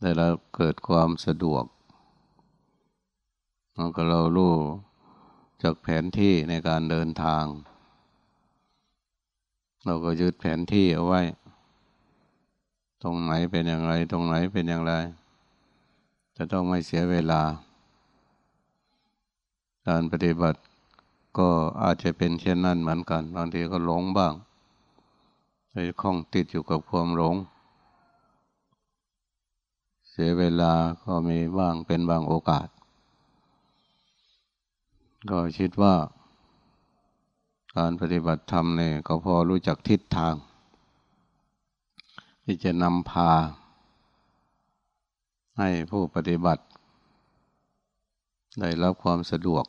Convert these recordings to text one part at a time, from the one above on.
แต่เราเกิดความสะดวกเราก็เรารู้จากแผนที่ในการเดินทาง เราก็ยึดแผนที่เอาไว้ ตรงไหนเป็นอย่างไร ตรงไหนเป็นอย่างไร จะต้องไม่เสียเวลา การปฏิบัติก็อาจจะเป็นเช่นนั้นเหมือนกัน บางทีก็หลงบ้างไปคล้องติดอยู่กับความหลง สียเวลาก็มีบ้างเป็นบางโอกาส ก็คิดว่า การปฏิบัติธรรมเนี่ยก็พอรู้จักทิศทาง ที่จะนำพา ให้ผู้ปฏิบัติ ได้รับความสะดวก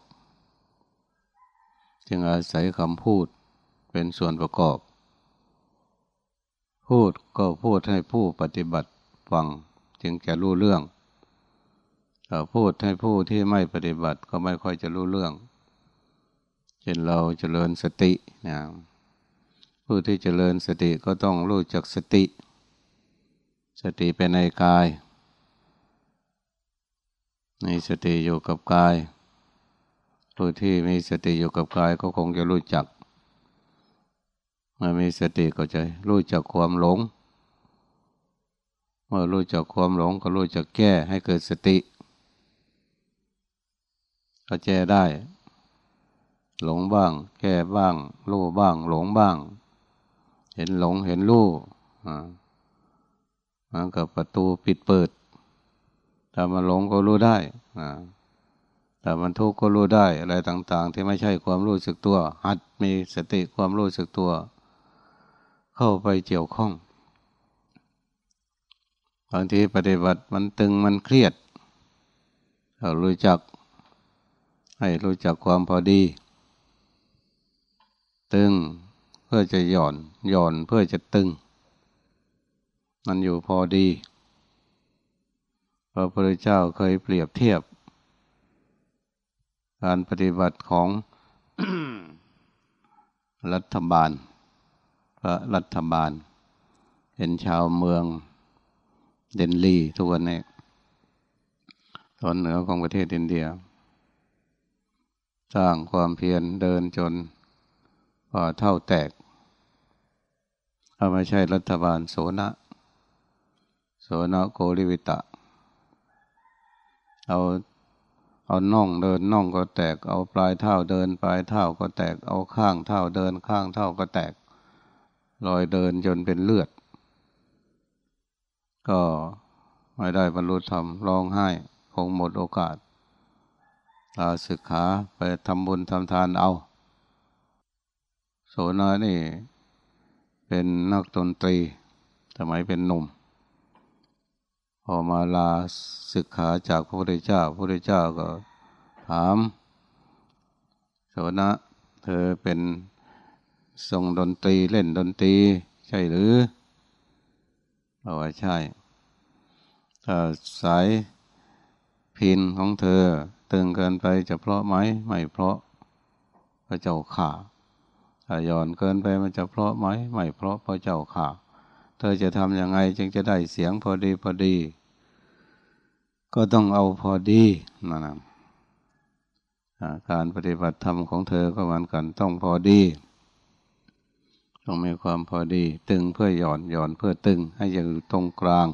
จึงอาศัยคำพูดเป็นส่วนประกอบ พูดก็พูดให้ผู้ปฏิบัติฟัง จึงจะรู้เรื่องถ้าพูดให้ผู้ที่ไม่ปฏิบัติก็ไม่ค่อยจะรู้เรื่อง เช่นเราเจริญสตินะผู้ที่เจริญสติก็ต้องรู้จักสติ สติเป็นในกาย ในสติอยู่กับกาย ผู้ที่มีสติอยู่กับกายก็คงจะรู้จักเมื่อมีสติก็จะรู้จักความหลง เมื่อรู้จักความหลงก็รู้จักแก้ให้เกิดสติก็แก้ได้ หลงบ้าง แก้บ้าง รู้บ้าง หลงบ้าง เห็นหลงเห็นรู้มันกับประตูปิดเปิดถ้ามาหลงก็รู้ได้อ่าแต่มันทุกข์ก็รู้ได้อะไรต่าง ๆ ที่ไม่ใช่ความรู้สึกตัว หัดมีสติความรู้สึกตัว เข้าไปเกี่ยวข้อง บางทีปฏิบัติมันตึงมันเครียดเรารู้จัก ให้รู้จักความพอดี ตึงเพื่อจะหย่อนหย่อนเพื่อจะตึง มันอยู่พอดีพระพุทธเจ้าเคยเปรียบเทียบ การปฏิบัติของรัฐบาลพระรัฐบาลเป็นชาวเมือง เดนลีทุกวันนี้ตอนเหนือของประเทศอินเดีย สร้างความเพียรเดินจนพอเท่าแตกถ้าไม่ใช่รัฐบาลโสนะโสนะโกริวิตะ เอาเอาน่องเดินน่องก็แตก เอาปลายเท้าเดินปลายเท้าก็แตก เอาข้างเท้าเดินข้างเท้าก็แตก รอยเดินจนเป็นเลือด ก็ไม่ได้บรรลุธรรมร้องไห้ คงหมดโอกาสลาศึกขาไปทำบุญทำทานเอา โสนานี่ เป็นนักดนตรี สมัยเป็นหนุ่ม พอมาลาศึกขาจากพระพุทธเจ้า พระพุทธเจ้าก็ถาม โสนะเธอเป็นทรงดนตรีเล่นดนตรี ใช่หรือ บอกว่าใช่ถ้าสายพินของเธอตึงเกินไปจะเพราะไหมไม่เพราะพระเจ้าข่าถ้าย่อนเกินไปมันจะเพราะไหมไม่เพราะพระเจ้าข่าเธอจะทำยังไงจึงจะได้เสียงพอดีพอดี ก็ต้องเอาพอดีนะการปฏิบัติธรรมของเธอก็เหมือนกันต้องพอดี ต้องมีความพอดี ตึงเพื่อหย่อนหย่อนเพื่อตึงให้อยู่ตรงกลาง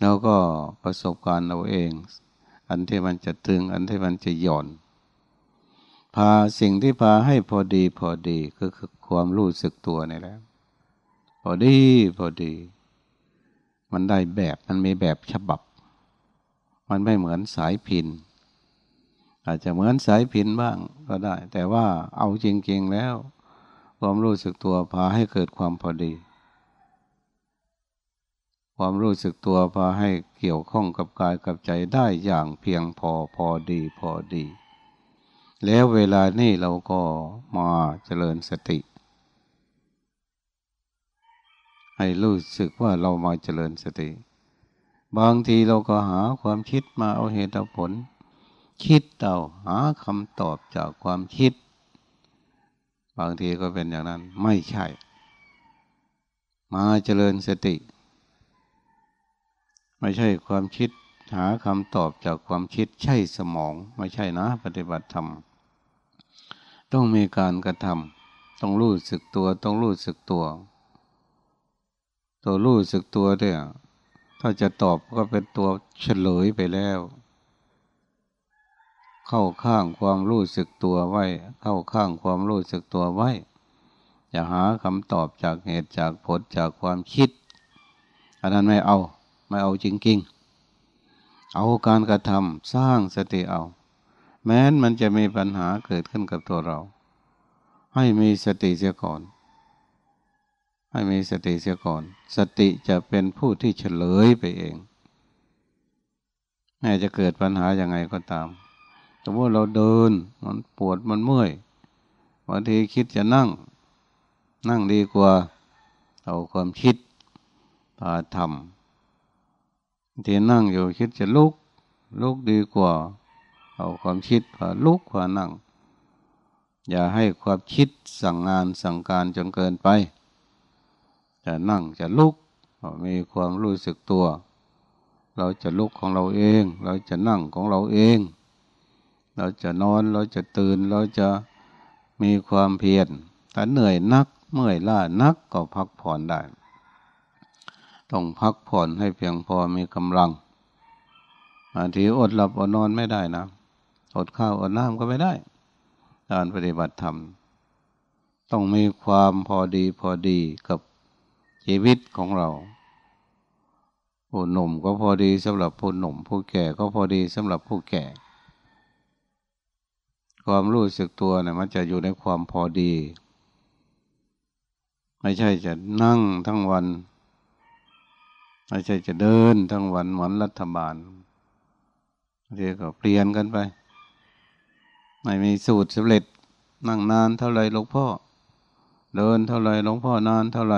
แล้วก็ประสบการณ์เราเอง อันที่มันจะตึง อันที่มันจะหย่อน พาสิ่งที่พาให้พอดีพอดีก็คือความรู้สึกตัวนี่แหละพอดีพอดี มันได้แบบมันมีแบบฉบับ มันไม่เหมือนสายพิน อาจจะเหมือนสายพินบ้างก็ได้ แต่ว่าเอาจริงๆแล้ว ความรู้สึกตัวพาให้เกิดความพอดี ความรู้สึกตัวพาให้เกี่ยวข้องกับกายกับใจได้อย่างเพียงพอพอดีพอดี แล้วเวลานี้เราก็มาเจริญสติ ให้รู้สึกว่าเรามาเจริญสติ บางทีเราก็หาความคิดมาเอาเหตุผล คิดเอาหาคำตอบจากความคิด บางทีก็เป็นอย่างนั้น ไม่ใช่ มาเจริญสติ ไม่ใช่ความคิดหาคำตอบจากความคิดใช่สมอง ไม่ใช่นะ ปฏิบัติธรรม ต้องมีการกระทำต้องรู้สึกตัว ต้องรู้สึกตัว ตัวรู้สึกตัวเนี่ยถ้าจะตอบก็เป็นตัวเฉลยไปแล้ว เข้าข้างความรู้สึกตัวไว้ เข้าข้างความรู้สึกตัวไว้ อย่าหาคำตอบจากเหตุจากผลจากความคิด อันนั้นไม่เอา ไม่เอาจริงๆ เอาการกระทำสร้างสติเอา แม้นมันจะมีปัญหาเกิดขึ้นกับตัวเรา ให้มีสติเสียก่อน ให้มีสติเสียก่อน สติจะเป็นผู้ที่เฉลยไปเองแม้จะเกิดปัญหาอย่างไงก็ตาม สมมติเราเดิน มันปวดมันเมื่อยบางทีคิดจะนั่ง นั่งดีกว่า เอาความคิดพาทำที่นั่งอยู่คิดจะลุก ลุกดีกว่า เอาความคิดพาลุกพานั่ง อย่าให้ความคิดสั่งงานสั่งการจนเกินไป จะนั่งจะลุกมีความรู้สึกตัว เราจะลุกของเราเอง เราจะนั่งของเราเอง เราจะนอนเราจะตื่นเราจะมีความเพียรถ้าเหนื่อยนักเมื่อยล้านักก็พักผ่อนได้ ต้องพักผ่อนให้เพียงพอมีกำลังบางทีอดหลับอดนอนไม่ได้นะอดข้าวอดน้ำก็ไม่ได้ การปฏิบัติธรรม ต้องมีความพอดีพอดีกับชีวิตของเราผู้หนุ่มก็พอดีสำหรับผู้หนุ่ม ผู้แก่ก็พอดีสำหรับผู้แก่ ความรู้สึกตัวเนี่ยมันจะอยู่ในความพอดี ไม่ใช่จะนั่งทั้งวัน ไม่ใช่จะเดินทั้งวันเหมือนรัฐบาลเรียก็เปลี่ยนกันไป ไม่มีสูตรสำเร็จ นั่งนานเท่าไรหลวงพ่อ เดินเท่าไรหลวงพ่อนานเท่าไร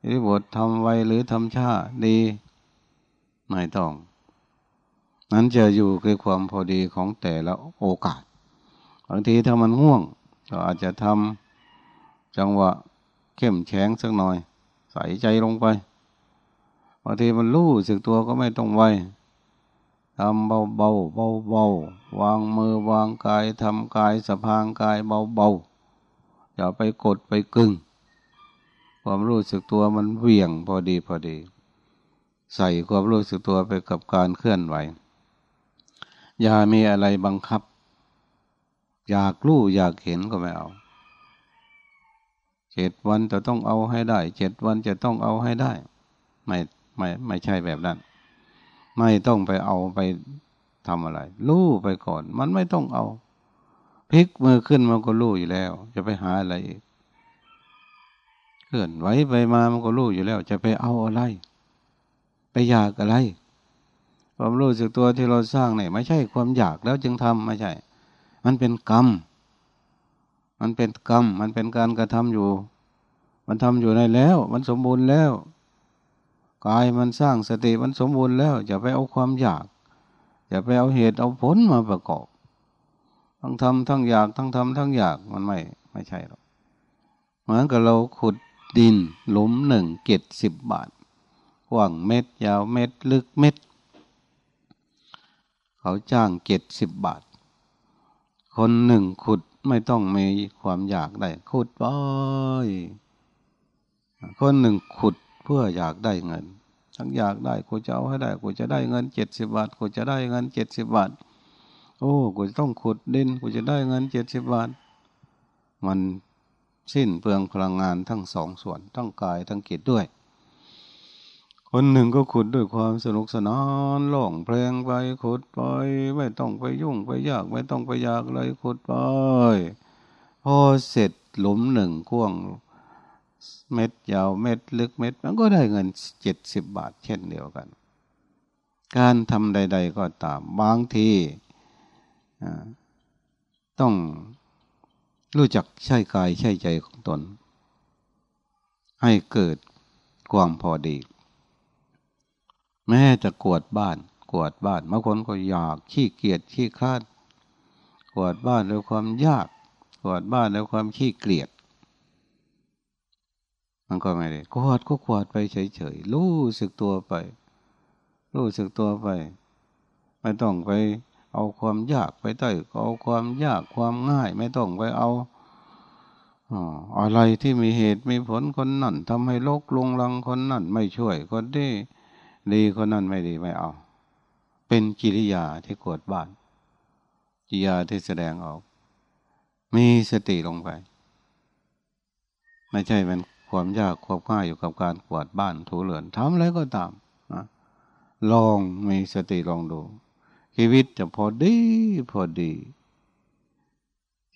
อิริบททำไวหรือทำช้าดีไม่ต้องนั้นจะอยู่ในความพอดีของแต่ละโอกาสางทีถ้ามันง่วง ก็อาจจะทำจังหวะเข้มแข็งสักหน่อย ใส่ใจลงไปบางทีมันรู้สึกตัวก็ไม่ต้องไวทำเบาเบาเบาเบาวางมือวางกายทำกายสะพางกายเบาเบาอย่าไปกดไปกึ่ง ความรู้สึกตัวมันเวี่ยงพอดีพอดี ใส่ความรู้สึกตัวไปกับการเคลื่อนไหว อย่ามีอะไรบังคับ อยากรู้อยากเห็นก็ไม่เอาเจ็ดวันจะต้องเอาให้ได้เจ็ดวันจะต้องเอาให้ได้ ไม่ไม่ไม่ใช่แบบนั้น ไม่ต้องไปเอาไปทำอะไรรู้ไปก่อน มันไม่ต้องเอาพลิกมือขึ้นมันก็รู้อยู่แล้ว จะไปหาอะไรอีกเคลื่อนไหวไปมามันก็รู้อยู่แล้ว จะไปเอาอะไร ไปอยากอะไร ความรู้สึกตัวที่เราสร้างเนี่ยไม่ใช่ความอยากแล้วจึงทำไม่ใช่ มันเป็นกรรม มันเป็นกรรม มันเป็นการกระทำอยู่ มันทำอยู่ในแล้ว มันสมบูรณ์แล้วกายมันสร้างสติมันสมบูรณ์แล้วอย่าไปเอาความอยาก อย่าไปเอาเหตุเอาผลมาประกอบ ทั้งทำทั้งอยากทั้งทำทั้งอยากมันไม่ไม่ใช่หรอกเหมือนกับเราขุดดินหลุมหนึ่งเกตสิบบาทกว้างเม็ด ยาวเม็ด ลึกเม็ด เขาจ้างเกตสิบบาท คนหนึ่งขุดไม่ต้องมีความอยากได้ ขุดไปคนหนึ่งขุดเพื่ออยากได้เงิน ทั้งอยากได้กูจะเอาให้ได้กูจะได้เงินเจ็ดสิบบาทกูจะได้เงินเจ็ดสิบบาท โอ้กูจะต้องขุดดินกูจะได้เงินเจ็ดสิบบาท มันสิ้นเปลืองพลังงานทั้งสองส่วนทั้งกายทั้งจิตด้วย คนหนึ่งก็ขุดด้วยความสนุกสนานล่องเพลงไปขุดไป ไม่ต้องไปยุ่งไปยากไม่ต้องไปยากเลยขุดไปพอเสร็จหลุมหนึ่งกว้างเม็ดยาวเม็ดลึกเม็ด มันก็ได้เงินเจ็ดสิบบาทเช่นเดียวกัน การทำใด ๆ ก็ตามบางทีต้องรู้จักใช้กายใช้ใจของตน ให้เกิดความพอดี แม้จะกวดบ้านกวดบ้านบางคนก็อยากขี้เกียจขี้คลาดกวดบ้านด้วยความยากกวดบ้านด้วยความขี้เกียจมันก็ไม่ได้กวดก็กวดไปเฉยๆรู้สึกตัวไป รู้สึกตัวไป ไม่ต้องไป เอาความยากไปได้เอาความยากความง่าย ไม่ต้องไปเอาอะไรที่มีเหตุมีผลคนนั่นทำให้โลกลงลังคนนั่นไม่ช่วยคนที่ ดีคนนั้นไม่ดีไม่เอา เป็นกิริยาที่กวดบ้านกิริยาที่แสดงออก มีสติลงไป ไม่ใช่เป็นความยากความง่ายอยู่กับการกวาดบ้านถูเรือนทำอะไรก็ตามนะลองมีสติลองดู ชีวิตจะพอดีพอดี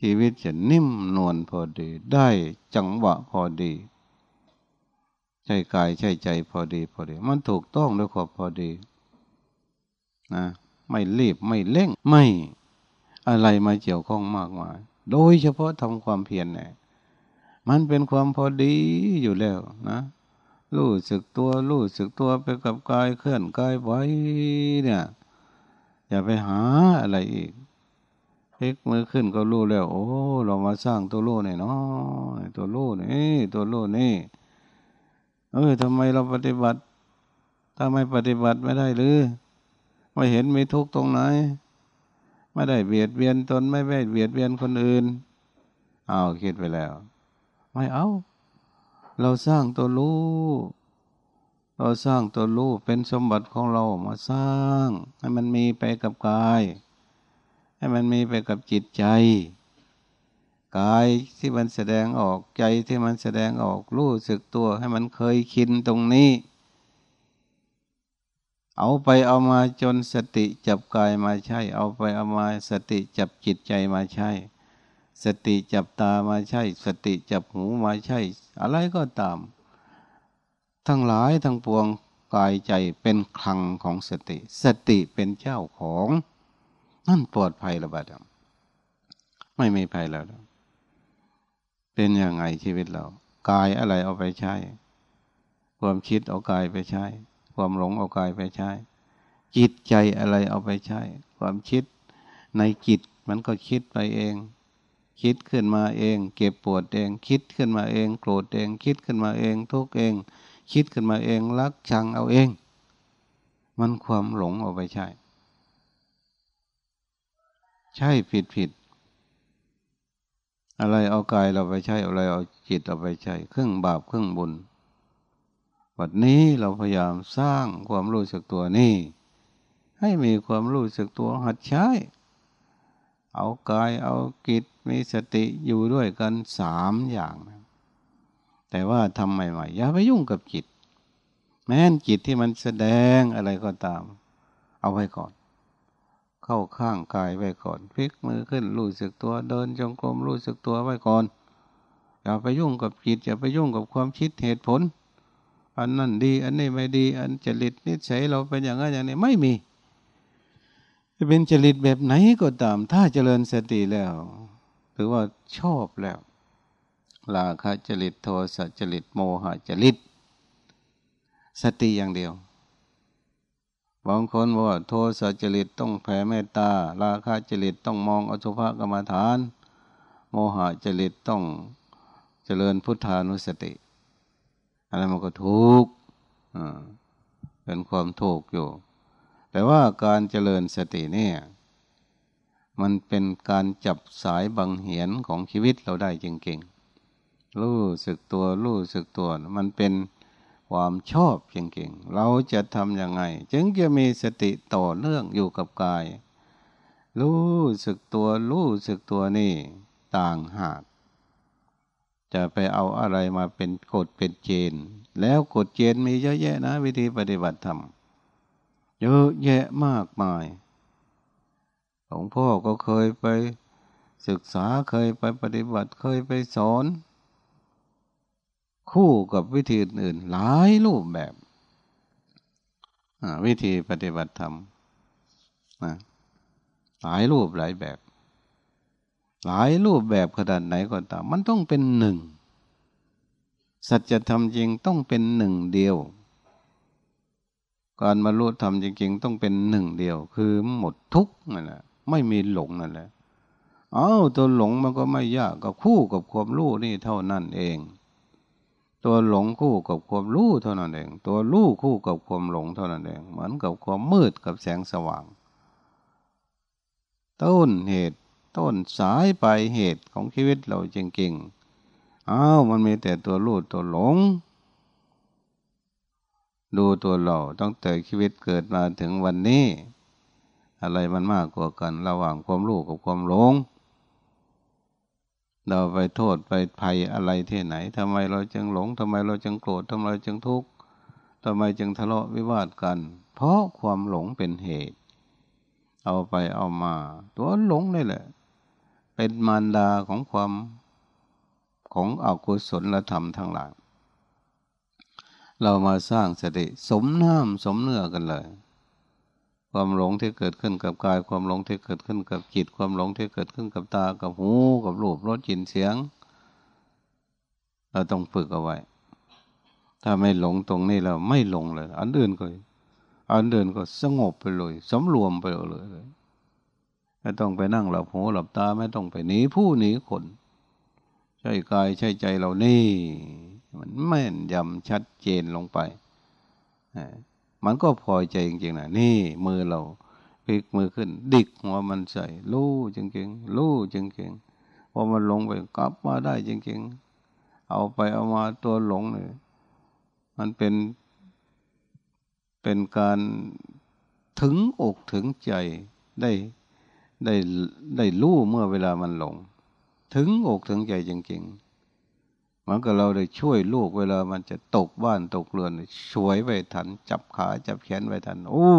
ชีวิตจะนิ่มนวลพอดี ได้จังหวะพอดี ใช่กายใช่ใจพอดีพอดี มันถูกต้องด้วยความพอดีนะไม่รีบไม่เร่งไม่อะไรมาเกี่ยวข้องมากมาย โดยเฉพาะทำความเพียรเนี่ยมันเป็นความพอดีอยู่แล้วนะรู้สึกตัวรู้สึกตัวไปกับกายเคลื่อนกายไว้เนี่ย อย่าไปหาอะไรอีกพลิกมือขึ้นก็รู้แล้ว โอ้ เรามาสร้างตัวรู้เนี่ยเนาะตัวรู้นี่ตัวรู้นี่ เออทำไมเราปฏิบัติถ้าไม่ปฏิบัติไม่ได้หรือไม่เห็นมีทุกตรงไหน ไม่ได้เบียดเบียนตนไม่ได้เบียดเบียนคนอื่นเอาคิดไปแล้ว ไม่เอาเราสร้างตัวรู้เราสร้างตัวรู้เป็นสมบัติของเรามาสร้าง ให้มันมีไปกับกาย ให้มันมีไปกับจิตใจ กายที่มันแสดงออกใจที่มันแสดงออกรู้สึกตัวให้มันเคยคินตรงนี้ เอาไปเอามาจนสติจับกายมาใช่ เอาไปเอามาสติจับจิตใจมาใช่ สติจับตามาใช่ สติจับหูมาใช่ อะไรก็ตาม ทั้งหลายทั้งปวงกายใจเป็นคลังของสติ สติเป็นเจ้าของ นั่นปลอดภัยระบาดไม่มีภัยแล้ว เป็นยังไงชีวิตเรา กายอะไรเอาไปใช้ ความคิดเอากายไปใช้ ความหลงเอากายไปใช้ จิตใจอะไรเอาไปใช้ ความคิดในจิตมันก็คิดไปเอง คิดขึ้นมาเอง เก็บปวดเอง คิดขึ้นมาเอง โกรธเอง คิดขึ้นมาเอง ทุกเอง คิดขึ้นมาเอง รักชังเอาเอง มันความหลงเอาไปใช้ ใช่ผิดผิด อะไรเอากายเราไปใช้อะไรเอาจิตเราไปใช้เครื่องบาปเครื่องบุญวันนี้เราพยายามสร้างความรู้สึกตัวนี่ให้มีความรู้สึกตัวหัดใช้ เอากายเอากิจมีสติอยู่ด้วยกันสามอย่างนะแต่ว่าทำใหม่ๆอย่าไปยุ่งกับจิต แม้นจิตที่มันแสดงอะไรก็ตาม เอาไว้ก่อน เข้าข้างกายไว้ก่อนพลิกมือขึ้นรู้สึกตัวเดินจงกรมรู้สึกตัวไว้ก่อน อย่าไปยุ่งกับจิตอย่าไปยุ่งกับความคิดเหตุผล อันนั้นดี อันนี้ไม่ดี อันจริตนิสัยเราเป็นอย่างนั้นอย่างนี้ไม่มี จะเป็นจริตแบบไหนก็ตาม ถ้าเจริญสติแล้วถือว่าชอบแล้วลาคะจริตโทสะจริตโมหะจริตสติอย่างเดียว บางคนบอกว่าโทสะจริตต้องแผ่เมตตา ราคะจริตต้องมองอสุภกรรมฐาน โมหะจริตต้องเจริญพุทธานุสติอะไรมันก็ถูกเป็นความถูกข์อยู่ แต่ว่าการเจริญสติเนี่ยมันเป็นการจับสายบังเหียนของชีวิตเราได้จริงๆ รู้สึกตัวรู้สึกตัว มันเป็น ความชอบจริงๆ เราจะทำยังไง จึงจะมีสติต่อเนื่องอยู่กับกาย รู้สึกตัวรู้สึกตัวนี่ต่างหาก จะไปเอาอะไรมาเป็นกฎเป็นเจน แล้วกฎเจนมีเยอะแยะนะ วิธีปฏิบัติธรรมเยอะแยะมากมายหลวงพ่อก็เคยไปศึกษาเคยไปปฏิบัติเคยไปสอน คู่กับวิธีอื่นหลายรูปแบบวิธีปฏิบัติธรรมหลายรูปหลายแบบ หลายรูปแบบขนาดไหนก็ตาม มันต้องเป็นหนึ่ง สัจธรรมจริงต้องเป็นหนึ่งเดียว การมารู้ธรรมจริง ๆ ต้องเป็นหนึ่งเดียว คือหมดทุกนั่นแหละไม่มีหลงนั่นแหละ เอาตัวหลงมันก็ไม่ยากกับคู่กับความรู้นี่เท่านั้นเอง ตัวหลงคู่กับความรู้เท่านั้นเอง ตัวรู้คู่กับความหลงเท่านั้นเอง เหมือนกับความมืดกับแสงสว่าง ต้นเหตุ ต้นสายปลายเหตุของชีวิตเราจริงๆอ้าวมันมีแต่ตัวรู้ตัวหลง ดูตัวเราต้องแต่ชีวิตเกิดมาถึงวันนี้ อะไรมันมากกว่ากันระหว่างความรู้กับความหลง เราไปโทษไปภัยอะไรที่ไหนทำไมเราจึงหลงทำไมเราจึงโกรธทำไมเราจึงทุกข์ทำไมจึงทะเลาะวิวาทกัน เพราะความหลงเป็นเหตุ เอาไปเอามา ตัวหลงนี่แหละ เป็นมารดาของความของอกุศลธรรมทั้งหลายเรามาสร้างสติสมน้ำสมเนื้อกันเลย ความหลงที่เกิดขึ้นกับกาย ความหลงที่เกิดขึ้นกับจิต ความหลงที่เกิดขึ้นกับตา กับหู กับรูปรสกลิ่นเสียง เราต้องฝึกเอาไว้ ถ้าไม่หลงตรงนี้เราไม่หลงเลย อันเดินก็อันเดินก็สงบไปเลยสำรวมไปเลยเลยไม่ต้องไปนั่งหลับหูหลับตาไม่ต้องไปหนีผู้หนีคนใช่กายใช่ใจเรานี่ มันแม่นยำชัดเจนลงไป มันก็พอใจจริงๆนะนี่มือเราพลิกมือขึ้น ดิกหัวมันใส่ลู่จริงๆลู่จริงๆพอมันลงไปกลับมาได้จริงๆ เอาไปเอามาตัวหลงเนี่ยมันเป็นเป็นการถึงอกถึงใจได้ได้ได้รู้เมื่อเวลามันหลง ถึงอกถึงใจจริงๆ มันก็เราได้ช่วยลูกเวลามันจะตกบ้านตกเรือนช่วยไว้ทัน จับขาจับแขนไว้ทัน โอ้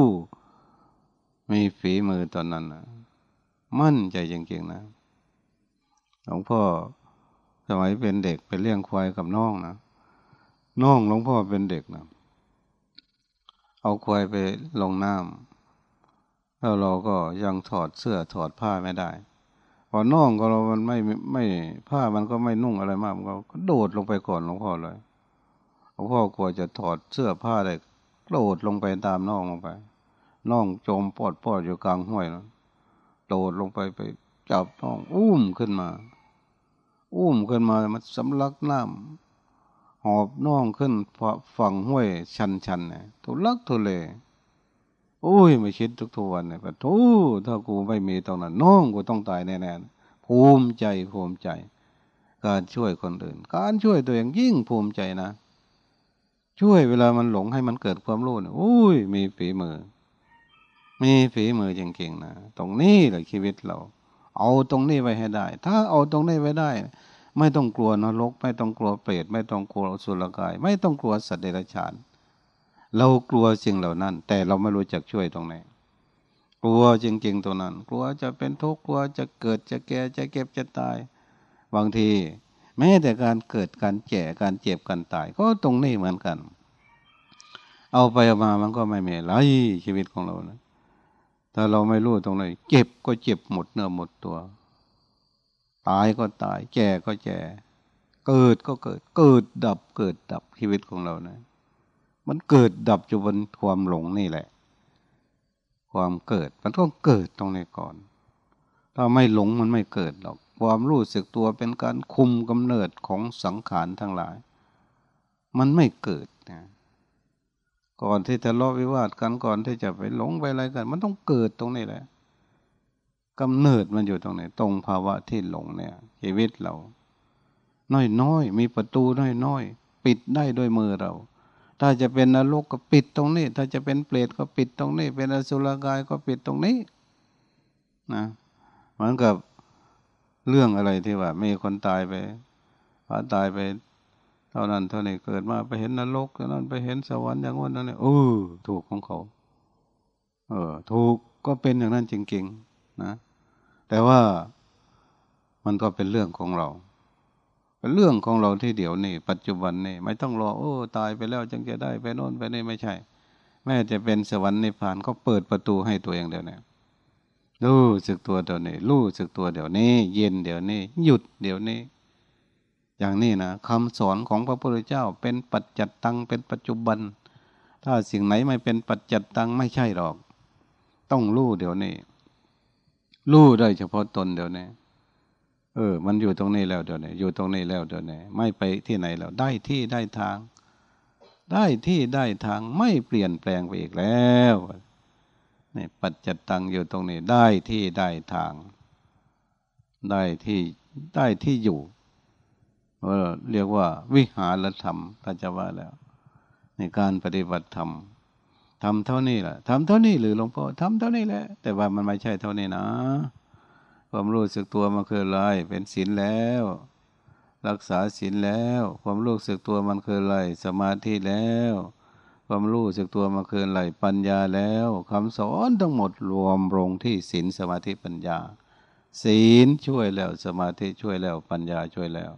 มีฝีมือตอนนั้นนะมั่นใจจริงๆนะหลวงพ่อสมัยเป็นเด็กไปเลี้ยงควายกับน้องนะน้องหลวงพ่อเป็นเด็กนะเอาควายไปลงน้ำแล้วเราก็ยังถอดเสื้อถอดผ้าไม่ได้ พอน้องก็เรามันไม่ไม่ผ้ามันก็ไม่นุ่งอะไรมากมันก็โดดลงไปก่อนหลวงพ่อเลยหลวงพ่อกลัวจะถอดเสื้อผ้าได้โดดลงไปตามน้องลงไปน้องจมปอดปอดอยู่กลางห้วยนะโดดลงไปไปจับน้องอุ้มขึ้นมา อุ้มขึ้นมามันสำลักน้ำหอบน้องขึ้นฝั่งห้วยชันชันเนี่ยทุลักทุเล โอ้ยไม่คิดทุกทุกวันเนี่ยปะทูถ้ากูไม่มีตรงนั้นน้องกูต้องตายแน่ๆภูมิใจภูมิใจ การช่วยคนอื่น การช่วยตัวเองยิ่งภูมิใจนะ ช่วยเวลามันหลงให้มันเกิดความรู้เนี่ยโอ้ย มีฝีมือ มีฝีมือจริงๆนะตรงนี้แหละชีวิตเรา เอาตรงนี้ไว้ให้ได้ ถ้าเอาตรงนี้ไว้ได้ ไม่ต้องกลัวนรก ไม่ต้องกลัวเปรตไม่ต้องกลัวสุรกาย ไม่ต้องกลัวสัตว์เดรัจฉาน เรากลัวสิ่งเหล่านั้น แต่เราไม่รู้จักช่วยตรงไหนกลัวจริงๆตรงนั้น กลัวจะเป็นทุกข์กลัวจะเกิดจะแก่จะเก็บจะตาย บางที แม้แต่การเกิดการแก่การเจ็บการตาย ก็ตรงนี้เหมือนกัน เอาไปเอามามันก็ไม่มีไรชีวิตของเรานะถ้าเราไม่รู้ตรงไหนเจ็บก็เจ็บหมดเนื้อหมดตัว ตายก็ตาย แก่ก็แก่เกิดก็เกิด เกิดดับเกิดดับชีวิตของเรานะ มันเกิดดับอยู่บนความหลงนี่แหละ ความเกิดมันต้องเกิดตรงนี้ก่อน ถ้าไม่หลงมันไม่เกิดหรอก ความรู้สึกตัวเป็นการคุมกำเนิดของสังขารทั้งหลาย มันไม่เกิดนะก่อนที่จะลาะวิวาทกันก่อนที่จะไปหลงไปอะไรกัน มันต้องเกิดตรงนี้แหละกำเนิดมันอยู่ตรงไหนตรงภาวะที่หลงเนี่ยชีวิตเรา น้อยๆ มีประตูน้อยๆ ปิดได้ด้วยมือเรา ถ้าจะเป็นนรกก็ปิดตรงนี้ ถ้าจะเป็นเปรตก็ปิดตรงนี้ เป็นอสุรกายก็ปิดตรงนี้นะเหมือนกับเรื่องอะไรที่ว่า มีคนตายไปพาตายไปเท่านั้นเท่านี้เกิดมาไปเห็นนรกเท่านั้นไปเห็นสวรรค์อย่างนั้นนั่นเนี่ยเออถูกของเขา เออ ถูกก็เป็นอย่างนั้นจริงๆนะ แต่ว่ามันก็เป็นเรื่องของเรา เรื่องของเราที่เดี๋ยวนี้ปัจจุบันนี่ไม่ต้องรอโอ้ตายไปแล้วจึงจะได้ไปโน่นไปนี่ไม่ใช่ แม้จะเป็นสวรรค์นิพพานก็เปิดประตูให้ตัวเองเดี๋ยวนี้รู้สึกตัวเดี๋ยวนี้รู้สึกตัวเดี๋ยวนี้ เย็นเดี๋ยวนี้ หยุดเดี๋ยวนี้ อย่างนี้นะคำสอนของพระพุทธเจ้าเป็นปัจจัตตังเป็นปัจจุบัน ถ้าสิ่งไหนไม่เป็นปัจจัตตังไม่ใช่หรอก ต้องรู้เดี๋ยวนี้รู้ได้เฉพาะตนเดี๋ยวนี้ เออ มันอยู่ตรงนี้แล้วเดี๋ยวนี้อยู่ตรงนี้แล้วเดี๋ยวนี้ไม่ไปที่ไหนแล้ว ได้ที่ได้ทาง ได้ที่ได้ทางไม่เปลี่ยนแปลงไปอีกแล้วนี่ปัจจตังอยู่ตรงนี้ได้ที่ได้ทาง ได้ที่ได้ที่อยู่เรียกว่า วิหารธรรมถ้าจะว่าแล้ว ในการปฏิบัติธรรมทำเท่านี้แหละทำเท่านี้หรือหลวงพ่อทำเท่านี้แหละ แต่ว่ามันไม่ใช่เท่านี้นะ ความรู้สึกตัวมันคืออะไร เป็นศีลแล้ว รักษาศีลแล้ว ความรู้สึกตัวมันคืออะไร สมาธิแล้ว ความรู้สึกตัวมันคืออะไร ปัญญาแล้วคำสอนทั้งหมดรวมลงที่ศีลสมาธิปัญญา ศีลช่วยแล้วสมาธิช่วยแล้วปัญญาช่วยแล้ว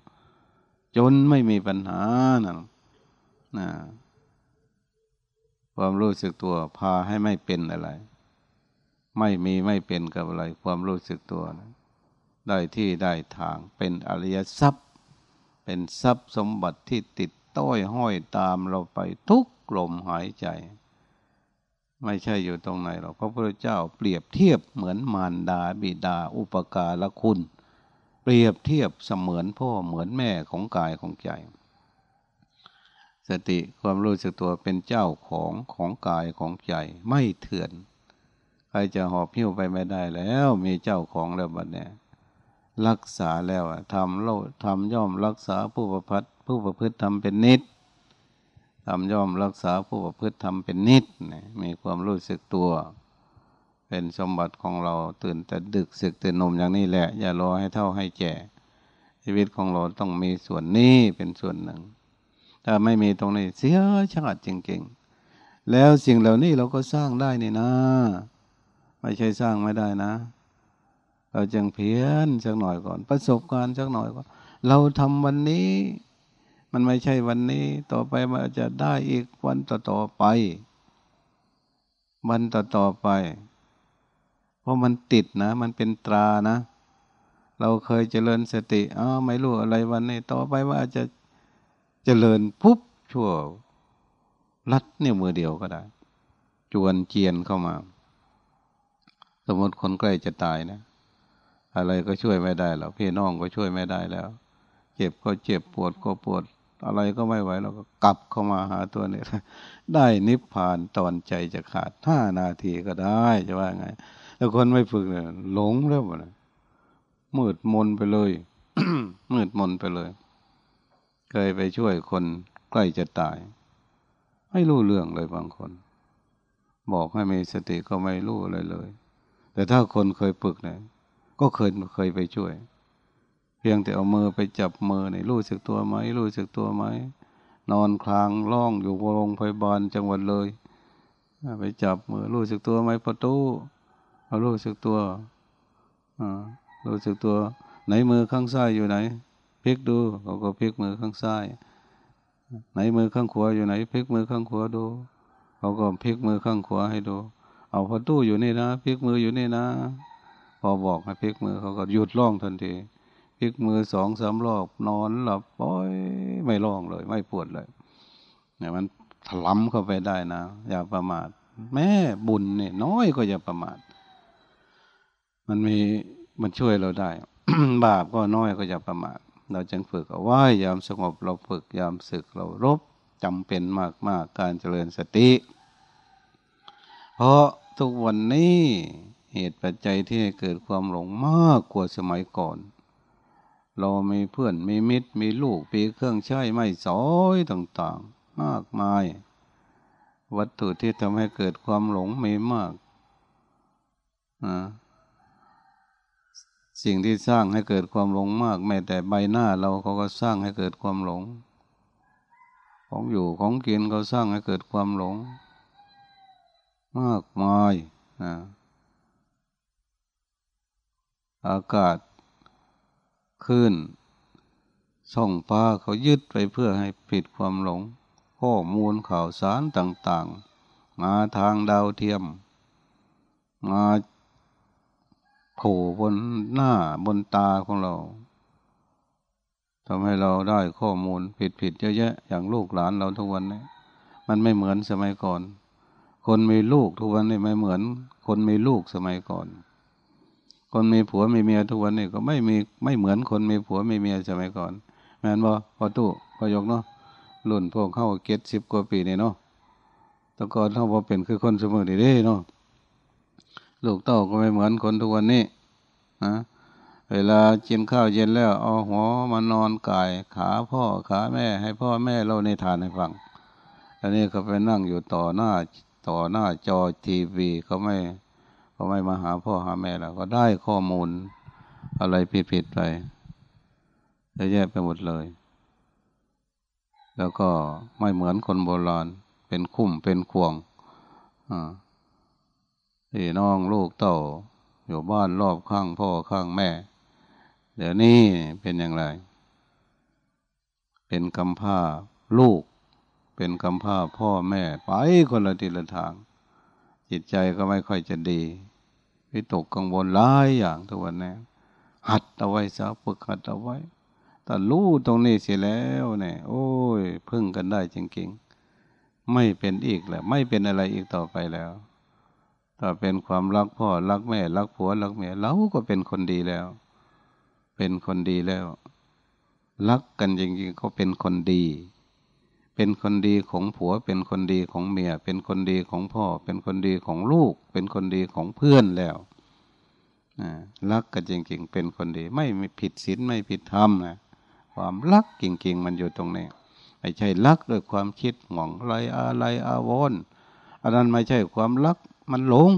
จนไม่มีปัญหานะนะความรู้สึกตัวพาให้ไม่เป็นอะไร ไม่มีไม่เป็นกับอะไร ความรู้สึกตัวนะได้ที่ได้ทางเป็นอริยทรัพย์ เป็นทรัพย์สมบัติที่ติดต้อยห้อยตามเราไปทุกลมหายใจ ไม่ใช่อยู่ตรงไหนหรอกพระพุทธเจ้าเปรียบเทียบเหมือนมารดาบิดาอุปการะคุณ เปรียบเทียบเสมือนพ่อเหมือนแม่ของกายของใจสติความรู้สึกตัวเป็นเจ้าของของกายของใจ ไม่เถื่อน ใครจะหอบพิ้วไปไม่ได้แล้ว มีเจ้าของแล้วบัดเนี่ยรักษาแล้วทำโลทำย่อมรักษาผู้ประพฤติผู้ประพฤติทำเป็นนิดทำย่อมรักษาผู้ประพฤติทำเป็นนิดเนี่ยมีความรู้สึกตัว เป็นสมบัติของเราตื่นแต่ดึกสึกตื่นนมอย่างนี้แหละ อย่ารอให้เท่าให้แก่ชีวิตของเราต้องมีส่วนนี้เป็นส่วนหนึ่ง ถ้าไม่มีตรงนี้เสียชาติจริงๆ แล้วสิ่งเหล่านี้เราก็สร้างได้นี่นะ ไม่ใช่สร้างไม่ได้นะ เราจึงเพียนสักหน่อยก่อน ประสบการณ์สักหน่อยก่อนเราทำวันนี้ มันไม่ใช่วันนี้ ต่อไปมันจะได้อีกวันต่อๆไป วันต่อๆไป เพราะมันติดนะ มันเป็นตรานะ เราเคยเจริญสติอ้าไม่รู้อะไรวันนี้ ต่อไปว่าจะเจริญปุ๊บชั่วลัดเนี่ยมือเดียวก็ได้ จวนเจียนเข้ามา สมมติคนใกล้จะตายนะ อะไรก็ช่วยไม่ได้แล้วพี่น้องก็ช่วยไม่ได้แล้ว เจ็บก็เจ็บปวดก็ปวด อะไรก็ไม่ไหวเราก็กลับเข้ามาหาตัวเนี้ได้นิพพานตอนใจจะขาดห้านาทีก็ได้จะว่าไง แล้วคนไม่ฝึกเนี่ยหลงแล้วนะมืดมนไปเลยมืดมนไปเลย เคยไปช่วยคนใกล้จะตาย ไม่รู้เรื่องเลยบางคน บอกให้มีสติก็ไม่รู้อะไรเลย แต่ถ้าคนเคยฝึกเนี่ยก็เคยเคยไปช่วย เพียงแต่เอามือไปจับมือเนี่ยรู้สึกตัวไหมรู้สึกตัวไหมนอนคลางล่องอยู่โรงพยาบาลจังหวัดเลย ไปจับมือรู้สึกตัวไหมประตูเอารู้สึกตัวอ่ารู้สึกตัว ไหนมือข้างซ้ายอยู่ไหนพลิกดูเขาก็พลิกมือข้างซ้ายไหนมือข้างขวาอยู่ไหนพลิกมือข้างขวาดู เขาก็พลิกมือข้างขวาให้ดู เอาพอตู้อยู่นี่นะพลิกมืออยู่นี่นะ พอบอกให้พลิกมือเขาก็หยุดร้องทันทีพลิกมือสองสามรอบนอนหลับปอยไม่ร้องเลย ไม่ปวดเลยเนี่ยมันถลำเข้าไปได้นะ อย่าประมาทแม่บุญเนี่ยน้อยก็อย่าประมาท มันมีมันช่วยเราได้ บาปก็น้อยก็อย่าประมาท เราจึงฝึกเอาไว้ยามสงบเราฝึกยามศึกเรารบจำเป็นมากมากการเจริญสติ เพราะทุกวันนี้เหตุปัจจัยที่ให้เกิดความหลงมากกว่าสมัยก่อน เรามีเพื่อนมีมิตรมีลูกมีเครื่องใช้ไม่สอยต่างๆ มากมาย วัตถุที่ทำให้เกิดความหลงมีมากสิ่งที่สร้างให้เกิดความหลงมาก แม้แต่ใบหน้าเราเขาก็สร้างให้เกิดความหลง ของอยู่ของกินเขาสร้างให้เกิดความหลง มากมายนะอากาศขึ้นส่องฟ้าเขายึดไปเพื่อให้ผิดความหลง ข้อมูลข่าวสารต่าง ๆ มาทางดาวเทียม มาโผล่บนหน้าบนตาของเราทำให้เราได้ข้อมูลผิดๆเยอะแยะอย่างลูกหลานเราทุกวันนี้มันไม่เหมือนสมัยก่อน คนมีลูกทุกวันนี้ไม่เหมือน คนมีลูกสมัยก่อน คนมีผัวมีเมียทุกวันนี้ก็ไม่มีไม่เหมือนคนมีผัวมีเมียสมัยก่อนแม่นบ่พอตู้พอยกเนาะรุ่นพวกเข้าเก็ตสิบกว่าปีนี่เนาะแต่ก่อนเขาพอเป็นคือคนเสมอดีเด้เนาะลูกเต้าก็ไม่เหมือนคนทุกวันนี้นะเวลากินข้าวเย็นแล้วเอาหัวมานอนกายขาพ่อขาแม่ ให้พ่อแม่เราในทานให้ฟังอันนี้เขาไปนั่งอยู่ต่อหน้า ต่อหน้าจอทีวีเขาไม่เขาไม่มาหาพ่อหาแม่แล้วก็ได้ข้อมูลอะไรผิดๆไปเยอะแยะไปหมดเลย แล้วก็ไม่เหมือนคนโบราณ เป็นคุ้มเป็นควงพี่น้องลูกเต่าอยู่บ้านรอบข้างพ่อข้างแม่ เดี๋ยวนี้เป็นอย่างไร เป็นกำพร้าลูก เป็นกำพร้าพ่อแม่ไปคนละทีละทาง จิตใจก็ไม่ค่อยจะดีวิตกกังวลหลายอย่างทุกวันนี้หัดเอาไว้ซะฝึกหัดเอาไว้แต่รู้ตรงนี้เสียแล้วเนี่ย โอ้ยพึ่งกันได้จริงๆไม่เป็นอีกแล้วไม่เป็นอะไรอีกต่อไปแล้วถ้าเป็นความรักพ่อรักแม่ รักผัวรักเมียเราก็เป็นคนดีแล้ว เป็นคนดีแล้ว รักกันจริงๆเขาเป็นคนดี เป็นคนดีของผัว เป็นคนดีของเมีย เป็นคนดีของพ่อ เป็นคนดีของลูก เป็นคนดีของเพื่อนแล้วรักกันจริงๆ เป็นคนดี ไม่ผิดศีลไม่ผิดธรรมนะความรักจริงๆ มันอยู่ตรงนี้ไม่ใช่รักด้วยความคิดหวงไรอะไรอาวรอันนั้นไม่ใช่ความรักมันหลง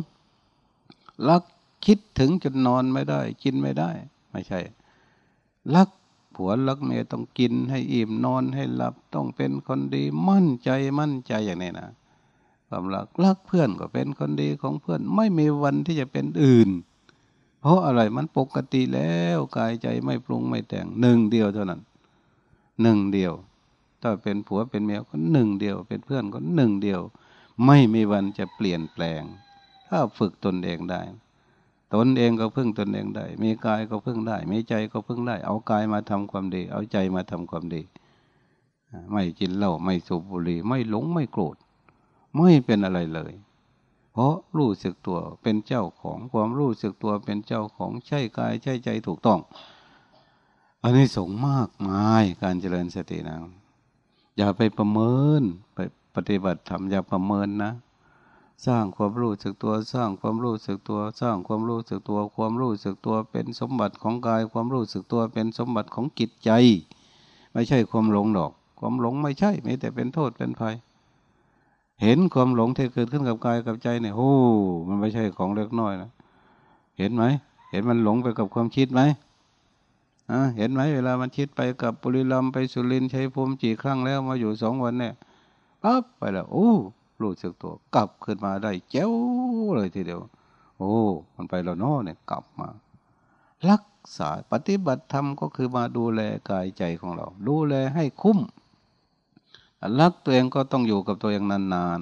รักคิดถึงจนนอนไม่ได้ กินไม่ได้ ไม่ใช่รัก ผัวรักเมียต้องกินให้อิ่มนอนให้หลับต้องเป็นคนดีมั่นใจมั่นใจอย่างนี้นะความรักรักเพื่อนก็เป็นคนดีของเพื่อนไม่มีวันที่จะเป็นอื่น เพราะอะไรมันปกติแล้วกายใจไม่ปรุงไม่แต่งหนึ่งเดียวเท่านั้นหนึ่งเดียว ถ้าเป็นผัวเป็นเมียก็หนึ่งเดียว เป็นเพื่อนก็หนึ่งเดียว ไม่มีวันจะเปลี่ยนแปลง ถ้าฝึกตนเองได้ ตนเองก็พึ่งตนเองได้ มีกายก็พึ่งได้ มีใจก็พึ่งได้ เอากายมาทำความดี เอาใจมาทำความดี ไม่กินเหล้า ไม่สูบบุหรี่ ไม่หลง ไม่โกรธ ไม่เป็นอะไรเลย เพราะรู้สึกตัวเป็นเจ้าของความรู้สึกตัวเป็นเจ้าของใช่กายใช่ใจถูกต้อง อันนี้สงมากมายการเจริญสตินะ อย่าไปประเมินไปปฏิบัติธรรมอย่าประเมินนะ สร้างความรู้สึกตัว สร้างความรู้สึกตัว สร้างความรู้สึกตัว ความรู้สึกตัวเป็นสมบัติของกาย ความรู้สึกตัวเป็นสมบัติของจิตใจ ไม่ใช่ความหลงหรอก ความหลงไม่ใช่ไม่แต่เป็นโทษเป็นภัย เห็นความหลงที่เกิดขึ้นกับกายกับใจเนี่ยโอ้มันไม่ใช่ของเล็กน้อยนะเห็นไหมเห็นมันหลงไปกับความคิดไหมอ่าเห็นไหมเวลามันคิดไปกับปุริลัมไปสุรินใชัยภูมิจีครั้งแล้วมาอยู่สองวันเนี่ยปั๊บไปแล้วโอ้ รู้สึกตัว กลับขึ้นมาได้เจ้าเลยทีเดียว โอ้ มันไปแล้วนาะเนี่ยกลับมา รักษาปฏิบัติธรรมก็คือมาดูแลกายใจของเรา ดูแลให้คุ้ม รักตัวเองก็ต้องอยู่กับตัวเองนาน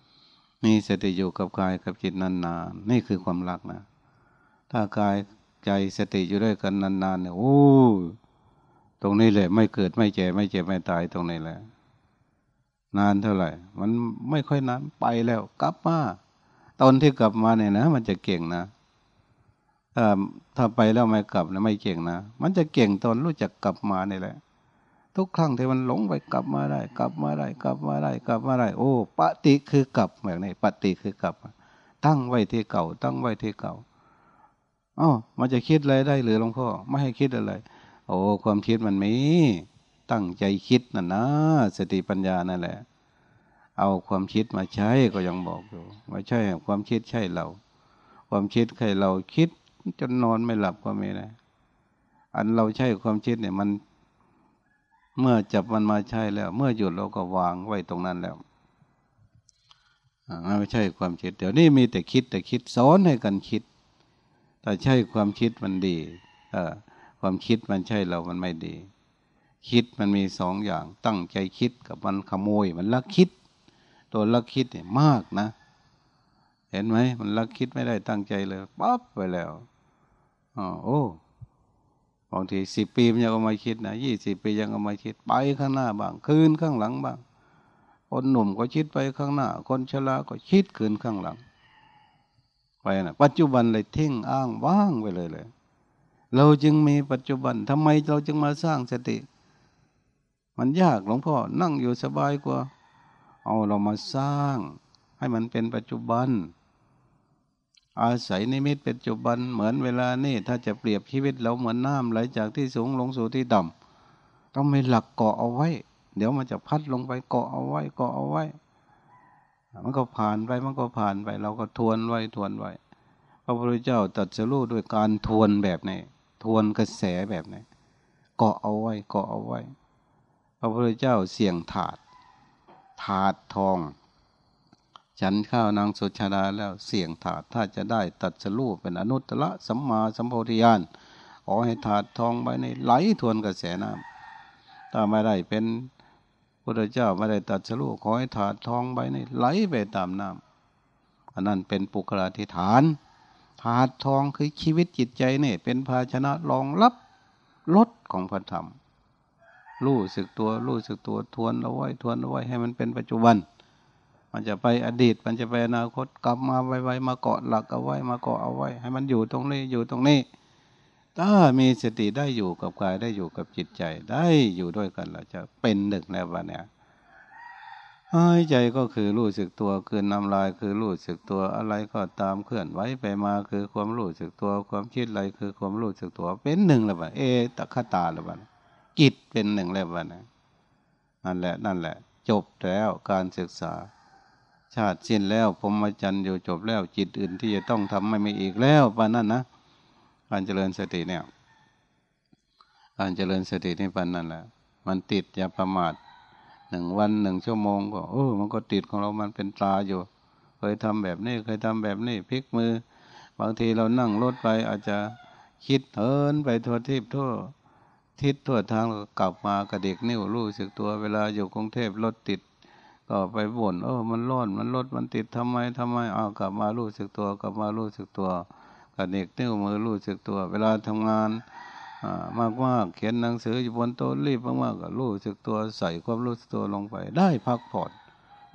ๆ มีสติอยู่กับกายกับจิตนานๆ นี่คือความรักนะ ถ้ากายใจสติอยู่ด้วยกันนานๆเนี่ยโอ้ตรงนี้แหละ ไม่เกิดไม่แก่ไม่เจ็บไม่ตายตรงนี้แหละ นานเท่าไหร่ มันไม่ค่อยนานไปแล้ว กลับมาตอนที่กลับมาเนี่ยนะ มันจะเก่งนะถ้าถ้าไปแล้วไม่กลับนะไม่เก่งนะมันจะเก่งตอนรู้จักกลับมาเนี่ยแหละ ทุกครั้งที่มันหลงไปกลับมาได้ กลับมาได้ กลับมาได้ กลับมาได้โอ้ปฏิคือกลับแบบนี้ปฏิคือกลับ ตั้งไว้ที่เก่า ตั้งไว้ที่เก่าอ๋อมันจะคิดอะไรได้หรือหลวงพ่อไม่ให้คิดอะไร โอ้ความคิดมันมี ตั้งใจคิดน่ะนะ สติปัญญานั่นแหละ เอาความคิดมาใช้ก็ยังบอกอยู่ไม่ใช่ความคิดใช่เรา ความคิดใครเราคิดจนนอนไม่หลับก็ไม่ได้อันเราใช่ความคิดเนี่ยมัน เมื่อจับมันมาใช่แล้ว เมื่อหยุดเราก็วางไว้ตรงนั้นแล้วไม่ใช่ความคิด เดี๋ยวนี้มีแต่คิดแต่คิดสอนให้กันคิด แต่ใช่ความคิดมันดีอความคิดมันใช่เรามันไม่ดี คิดมันมีสองอย่าง ตั้งใจคิดกับมันขโมย มันลักคิด ตัวลักคิดเนี่ยมากนะ เห็นไหมมันลักคิดไม่ได้ตั้งใจเลยปั๊บไปแล้วอ๋อโอ้บางทีสิบปีมันยังเอามาคิดนะยี่สิบปียังเอามาคิดไปข้างหน้าบ้าง คืนข้างหลังบ้าง คนหนุ่มก็คิดไปข้างหน้า คนชราก็คิดคืนข้างหลัง ไปนะปัจจุบันเลยทิ้งอ้างว่างไปเลยเลย เราจึงมีปัจจุบันทำไมเราจึงมาสร้างสติ มันยากหลวงพ่อนั่งอยู่สบายกว่า เอาเรามาสร้าง ให้มันเป็นปัจจุบัน อาศัยนิมิตปัจจุบันเหมือนเวลานี่ถ้าจะเปรียบชีวิตเราเหมือนน้ำไหลจากที่สูงลงสู่ที่ต่ำต้องมีหลักเกาะเอาไว้ เดี๋ยวมันจะพัดลงไปเกาะเอาไว้เกาะเอาไว้ มันก็ผ่านไปมันก็ผ่านไป เราก็ทวนไว้ทวนไว้พระพุทธเจ้าตรัสรู้ด้วยการทวนแบบนี้ทวนกระแสแบบนี้เกาะเอาไว้เกาะเอาไว้ ระพุทธเจ้าเสี่ยงถาด ถาดทอง ฉันข้าวนางสุชาดาแล้วเสี่ยงถาดถ้าจะได้ตัดสรูปเป็นอนุตตรสัมมาสัมโพธิญาณขอให้ถาดทองไปในไหลทวนกระแสน้ำถ้าไม่ได้เป็นพุทธเจ้าไม่ได้ตัดสรุขอให้ถาดทองไปในไหลไปตามน้ำอันนั้นเป็นปุคลาธิฐานถาดทองคือชีวิตจิตใจเนี่ยเป็นภาชนะรองรับลดของพระธรรม รู้สึกตัวรู้สึกตัวทวนเอาไว้ทวนเอาไว้ให้มันเป็นปัจจุบัน มันจะไปอดีต มันจะไปอนาคตกลับมาไวๆมาเกาะหลักเอาไว้มาเกาะเอาไว้ ให้มันอยู่ตรงนี้อยู่ตรงนี้ ถ้ามีสติได้อยู่กับกายได้อยู่กับจิตใจได้อยู่ด้วยกันเราจะเป็นหนึ่งในวันนี้หายใจก็คือรู้สึกตัวคืนน้ำลายคือรู้สึกตัวอะไรก็ตามเคลื่อนไหวไปมาคือความรู้สึกตัวความคิดอะไรคือความรู้สึกตัวเป็นหนึ่งแล้วบ้าเอตคตาแล้วบ้า กิจเป็นหนึ่งแล้วบ้านั่นแหละ นั่นแหละ จบแล้วการศึกษา ชาติสิ้นแล้วพรมจันทร์อยู่จบแล้วจิตอื่นที่จะต้องทำไม่มีอีกแล้วปานนั้นนะการเจริญสติเนี่ย การเจริญสตินี่ปันนั่นแหละมันติดอย่าประมาทหนึ่งวันหนึ่งชั่วโมงก็เออมันก็ติดของเรามันเป็นตาอยู่ เคยทำแบบนี้เคยทำแบบนี้พลิกมือ บางทีเรานั่งรถไปอาจจะคิดเฮินไปทั่วทิพย์ทั่ว ทิศทั่วทางกลับมากระเด็กนิ้วรู้สึกตัวเวลาอยู่กรุงเทพรถติด ก็ไปบ่นเออมันร้อนมันรถมันติดทำไมทำไมเอากลับมารู้สึกตัวกลับมารู้สึกตัวกระเด็กนิ้วมือรู้สึกตัว เวลาทำงานมากมากเขียนหนังสืออยู่บนโต๊ะรีบมากมากก็รู้สึกตัวใส่ความรู้สึกตัวลงไป ได้พักผ่อน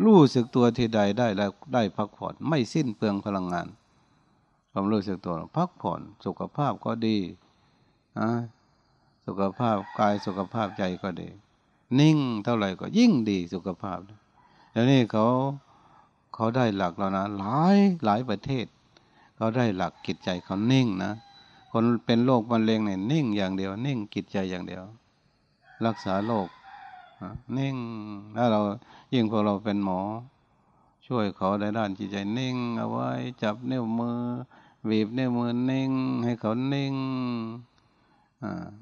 รู้สึกตัวที่ใดได้แล้วได้พักผ่อนไม่สิ้นเปลืองพลังงาน ความรู้สึกตัวพักผ่อนสุขภาพก็ดีนะ สุขภาพกายสุขภาพใจก็ดี นิ่งเท่าไหร่ก็ยิ่งดีสุขภาพแล้วนี่เขาเขาได้หลักแล้วนะหลายหลายประเทศเขาได้หลักกิจใจเขานิ่งนะคนเป็นโรคมะเร็งเนี่ยนิ่งอย่างเดียว นิ่งกิจใจอย่างเดียว รักษาโรคนิ่งถ้าเรายิ่งพอเราเป็นหมอ ช่วยเขาในด้านจิตใจนิ่ง เอาไว้จับนิ้วมือบีบนิ้วมือนิ่ง ให้เขานิ่ง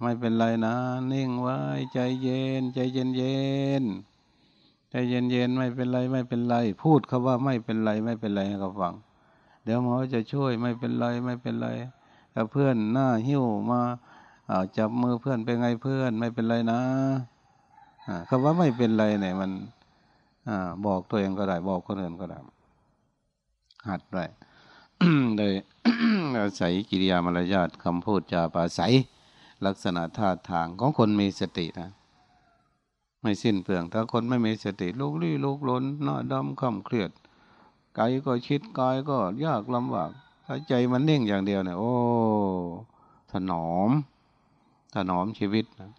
ไม่เป็นไรนะ นิ่งไว้ใจเย็น ใจเย็นเย็นใจเย็นเย็นไม่เป็นไรไม่เป็นไร พูดคาว่าไม่เป็นไรไม่เป็นไรให้เขาฟัง เดี๋ยวหมอจะช่วยไม่เป็นไรไม่เป็นไรถ้าเพื่อนหน้าหิ้วมาอาจับมือเพื่อนเป็นไงเพื่อนไม่เป็นไรนะคำว่าไม่เป็นไรเนี่ยมันอบอกตัวเองก็ได้ บอกคนอื่นก็ได้หัดไปโดยอาศัยกิริยามารยาทคำพูดจาปาศัย ลักษณะท่าทางของคนมีสตินะ ไม่สิ้นเปลือง ถ้าคนไม่มีสติลุกลี้ลุกล้นหน้าดำคำเครียดกายก็ชิดกายก็ยากลำบากถ้าใจมันนิ่งอย่างเดียวเนี่ยโอ้ถนอม ถนอมชีวิตนะ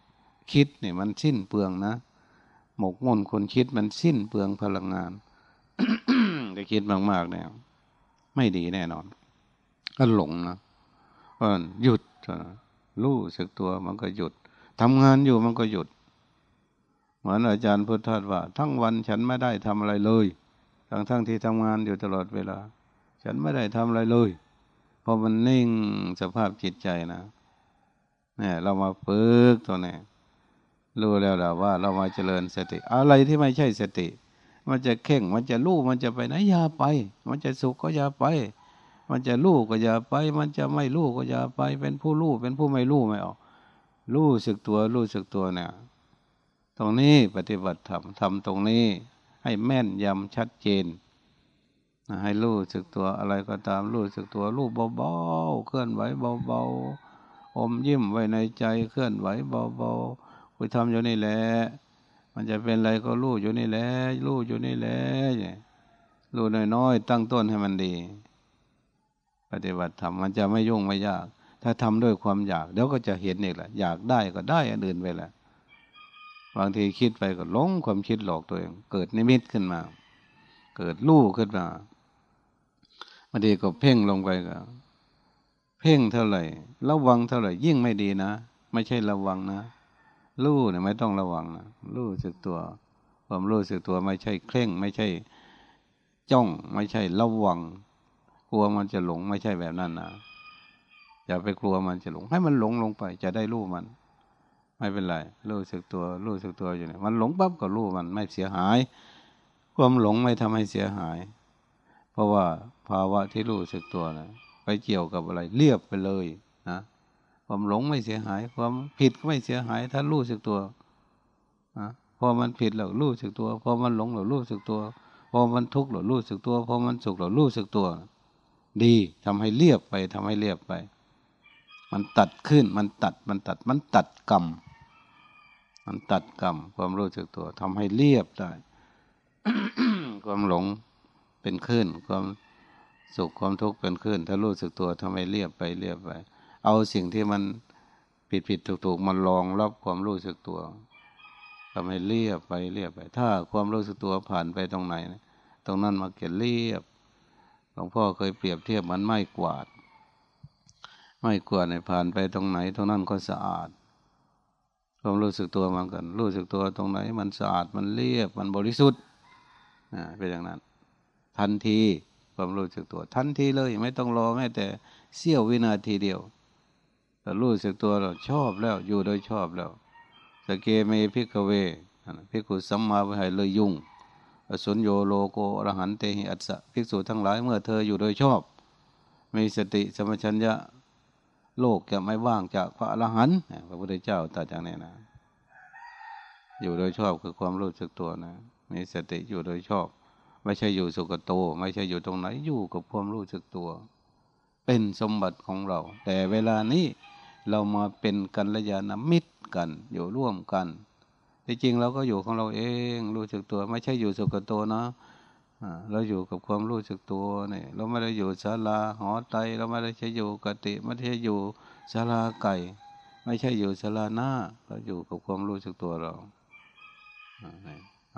คิดเนี่ยมันสิ้นเปลืองนะ หมกมุ่นคนคิดมันสิ้นเปลืองพลังงานจะคิดมากๆเนี่ยไม่ดีแน่นอนก็หลงนะว่าหยุดนะ รู้สึกตัวมันก็หยุดทำงานอยู่มันก็หยุด เหมือนอาจารย์พุทธทาสว่า ทั้งวันฉันไม่ได้ทำอะไรเลย ทั้งทั้งที่ทำงานอยู่ตลอดเวลา ฉันไม่ได้ทำอะไรเลยเพราะมันนิ่งสภาพจิตใจนะเนี่ยเรามาฝึกตัวนี้รู้แล้วแหละว่าเรามาเจริญสติ อะไรที่ไม่ใช่สติ มันจะเข่งมันจะลู่มันจะไปไหนอย่าไป มันจะสุขก็อย่าไป มันจะลู่ก็อย่าไป มันจะไม่ลู่ก็อย่าไป เป็นผู้ลู่เป็นผู้ไม่ลู่ไม่ออกลู่สึกตัวลู่สึกตัวเนี่ย ตรงนี้ปฏิบัติธรรมทำตรงนี้ ให้แม่นยำชัดเจน ให้รู้สึกตัวอะไรก็ตามรู้สึกตัวรู้เบาๆเคลื่อนไหวเบาๆอมยิ้มไว้ในใจเคลื่อนไหวเบาๆคุยทำอยู่นี่แหละมันจะเป็นอะไรก็รู้อยู่นี่แหละรู้อยู่นี่แหละรู้น้อยๆตั้งต้นให้มันดี ปฏิบัติธรรมมันจะไม่ยุ่งไม่ยาก ถ้าทำด้วยความอยากเดี๋ยวก็จะเห็นเอีกแหละอยากได้ก็ได้อันอื่นไปแหละบางทีคิดไปก็หลงความคิดหลอกตัวเอง เกิดนิมิตขึ้นมา เกิดลู่ขึ้นมาบางทีก็เพ่งลงไปก็ เพ่งเท่าไหร่ ระวังเท่าไหร่ ยิ่งไม่ดีนะ ไม่ใช่ระวังนะลู่เนี่ยไม่ต้องระวังนะลู่สึกตัว ความรู้สึกตัวไม่ใช่เคร่ง ไม่ใช่จ้อง ไม่ใช่ระวัง กลัวมันจะหลงไม่ใช่แบบนั้นนะอย่าไปกลัวมันจะหลง ให้มันหลงลงไป จะได้รู้มัน ไม่เป็นไรรู้สึกตัวรู้สึกตัวอยู่เนี่ยมันหลงปั๊บก็รู้มันไม่เสียหาย ความหลงไม่ทำให้เสียหาย เพราะว่าภาวะที่รู้สึกตัวนะไปเกี่ยวกับอะไร เรียบไปเลยนะความหลงไม่เสียหาย ความผิดก็ไม่เสียหาย ถ้ารู้สึกตัวนะพอมันผิดเรารู้สึกตัว พอมันหลงเรารู้สึกตัว พอมันทุกข์เรารู้สึกตัว พอมันสุขเรารู้สึกตัว ดีทำให้เรียบไปทำให้เรียบไป มันตัดขึ้นมันตัดมันตัดมันตัดกรรมมันตัดกรรมความรู้สึกตัวทำให้เรียบได้ ความหลงเป็นขึ้นความสุขความทุกข์เป็นขึ้น ถ้ารู้สึกตัวทำให้เรียบไปเรียบไป เอาสิ่งที่มันผิดผิดถูกถูกมันลองรับความรู้สึกตัวทำให้เรียบไปเรียบไป ถ้าความรู้สึกตัวผ่านไปตรงไหน ตรงนั้นมาเกิดเรียบ ลวงพ่อเคยเปรียบเทียบมันไม่กวาด ไม่กวาดในผ่านไปตรงไหนตรงนั้นก็สะอาดความรู้สึกตัวมันกัน รู้สึกตัวตรงไหน มันสะอาดมันเรียบมันบริสุทธิ์อ่าเป็นอย่างนั้น ทันทีความรู้สึกตัว ทันทีเลยไม่ต้องรอแม้แต่เสี้ยววินาทีเดียวแต่รู้สึกตัวเราชอบแล้วอยู่โดยชอบแล้วสเกเมพิกเวพิกุสัมมาวิหายเลยยุ่ง อสุญโยโลโกอรหันเตหิอัสสะภิกษุทั้งหลายเมื่อเธออยู่โดยชอบ มีสติสมัชัญญะโลกจะไม่ว่างจากพระอรหันต์พระพุทธเจ้าตรัสอย่างนี้นะ อยู่โดยชอบคือความรู้สึกตัวนะ มีสติอยู่โดยชอบ ไม่ใช่อยู่สุกโต ไม่ใช่อยู่ตรงไหนอยู่กับความรู้สึกตัว เป็นสมบัติของเรา แต่เวลานี้เรามาเป็นกัลยาณมิตรกันอยู่ร่วมกัน ที่จริงเราก็อยู่ของเราเอง รู้สึกตัว ไม่ใช่อยู่สุกโตนะเราอยู่กับความรู้สึกตัวเนี่ยเราไม่ได้อยู่ศาลาหอไตเราไม่ได้ใช้อยู่กติไม่ได้อยู่ศาลาไก่ ไม่ใช่อยู่ศาลาหน้า เราอยู่กับความรู้สึกตัวเรา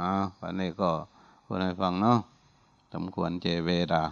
อ่าวันนี้ก็คนให้ฟังเนาะสมควรเจเวดา